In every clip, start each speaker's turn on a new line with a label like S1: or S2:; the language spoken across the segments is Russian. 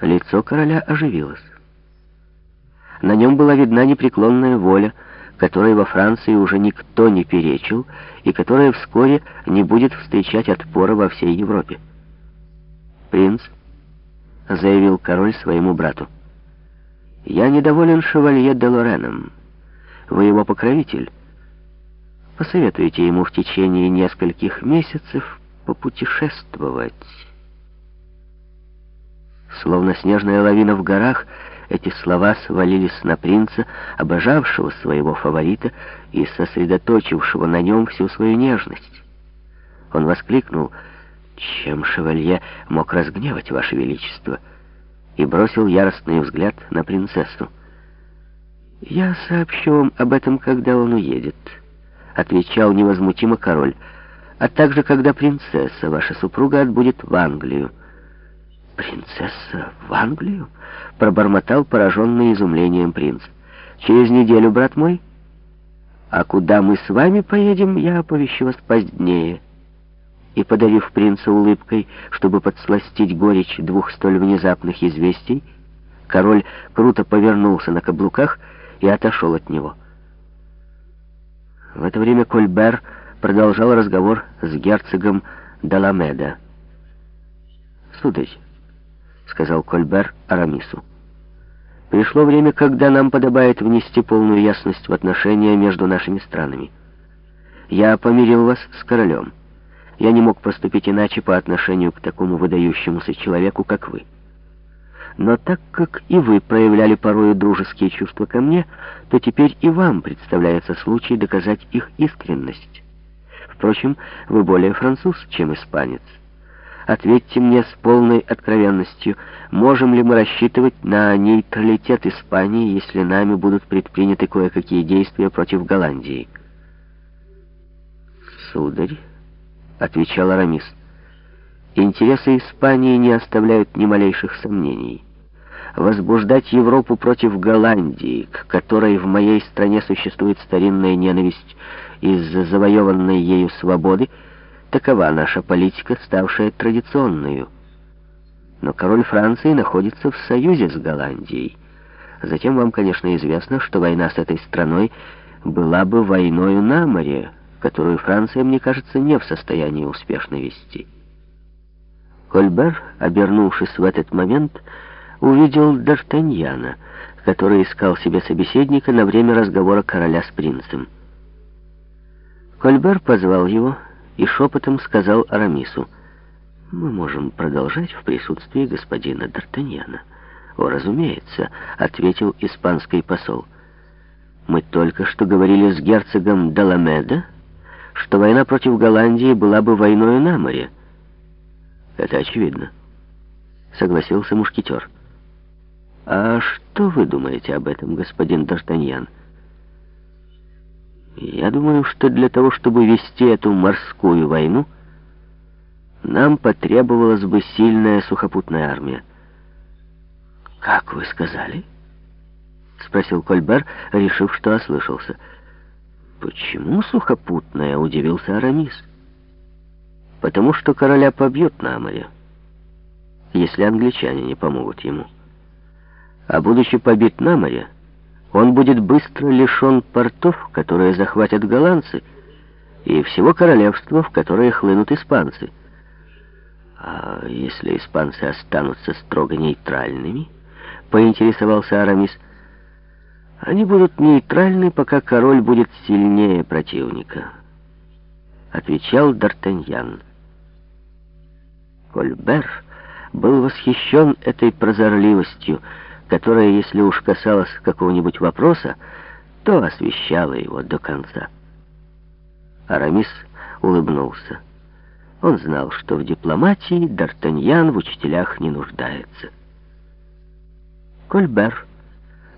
S1: Лицо короля оживилось. На нем была видна непреклонная воля, которой во Франции уже никто не перечил и которая вскоре не будет встречать отпора во всей Европе. «Принц», — заявил король своему брату, — «я недоволен шевалье де Лореном. Вы его покровитель. Посоветуйте ему в течение нескольких месяцев попутешествовать». Словно снежная лавина в горах, эти слова свалились на принца, обожавшего своего фаворита и сосредоточившего на нем всю свою нежность. Он воскликнул, «Чем шевалье мог разгневать, Ваше Величество?» и бросил яростный взгляд на принцессу. «Я сообщу вам об этом, когда он уедет», — отвечал невозмутимо король, «а также когда принцесса, ваша супруга, отбудет в Англию». «Принцесса в Англию?» — пробормотал пораженный изумлением принц. «Через неделю, брат мой. А куда мы с вами поедем, я оповещу вас позднее». И, подавив принца улыбкой, чтобы подсластить горечь двух столь внезапных известий, король круто повернулся на каблуках и отошел от него. В это время Кольбер продолжал разговор с герцогом Даламеда. «Сударь», — сказал Кольбер Арамису. «Пришло время, когда нам подобает внести полную ясность в отношения между нашими странами. Я помирил вас с королем. Я не мог поступить иначе по отношению к такому выдающемуся человеку, как вы. Но так как и вы проявляли порою дружеские чувства ко мне, то теперь и вам представляется случай доказать их искренность. Впрочем, вы более француз, чем испанец». Ответьте мне с полной откровенностью, можем ли мы рассчитывать на нейтралитет Испании, если нами будут предприняты кое-какие действия против Голландии? Сударь, — отвечал Арамис, — интересы Испании не оставляют ни малейших сомнений. Возбуждать Европу против Голландии, к которой в моей стране существует старинная ненависть из-за завоеванной ею свободы, — Такова наша политика, ставшая традиционной. Но король Франции находится в союзе с Голландией. Затем вам, конечно, известно, что война с этой страной была бы войною на море, которую Франция, мне кажется, не в состоянии успешно вести. Кольбер, обернувшись в этот момент, увидел Д'Артаньяна, который искал себе собеседника на время разговора короля с принцем. Кольбер позвал его и шепотом сказал Арамису, «Мы можем продолжать в присутствии господина Д'Артаньяна». «О, разумеется», — ответил испанский посол. «Мы только что говорили с герцогом Даламеда, что война против Голландии была бы войною на море». «Это очевидно», — согласился мушкетер. «А что вы думаете об этом, господин Д'Артаньян?» Я думаю, что для того, чтобы вести эту морскую войну, нам потребовалась бы сильная сухопутная армия. «Как вы сказали?» — спросил Кольбер, решив, что ослышался. «Почему сухопутная?» — удивился Арамис. «Потому что короля побьют на море, если англичане не помогут ему. А будучи побит на море, он будет быстро лишен портов, которые захватят голландцы, и всего королевства, в которое хлынут испанцы. А если испанцы останутся строго нейтральными, поинтересовался Арамис, они будут нейтральны, пока король будет сильнее противника, отвечал Д'Артаньян. Кольбер был восхищен этой прозорливостью, которая, если уж касалась какого-нибудь вопроса, то освещала его до конца. Арамис улыбнулся. Он знал, что в дипломатии Д'Артаньян в учителях не нуждается. Кольбер,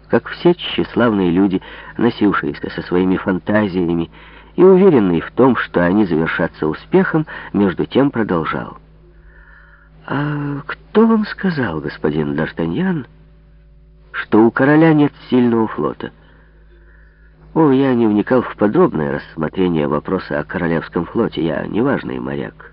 S1: как все тщеславные люди, носившиеся со своими фантазиями и уверенные в том, что они завершатся успехом, между тем продолжал. «А кто вам сказал, господин Д'Артаньян, — что у короля нет сильного флота. О, я не вникал в подробное рассмотрение вопроса о королевском флоте, я неважный моряк.